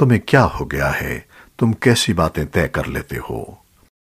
तुम्हें क्या हो गया है? तुम कैसी बातें तय कर लेते हो?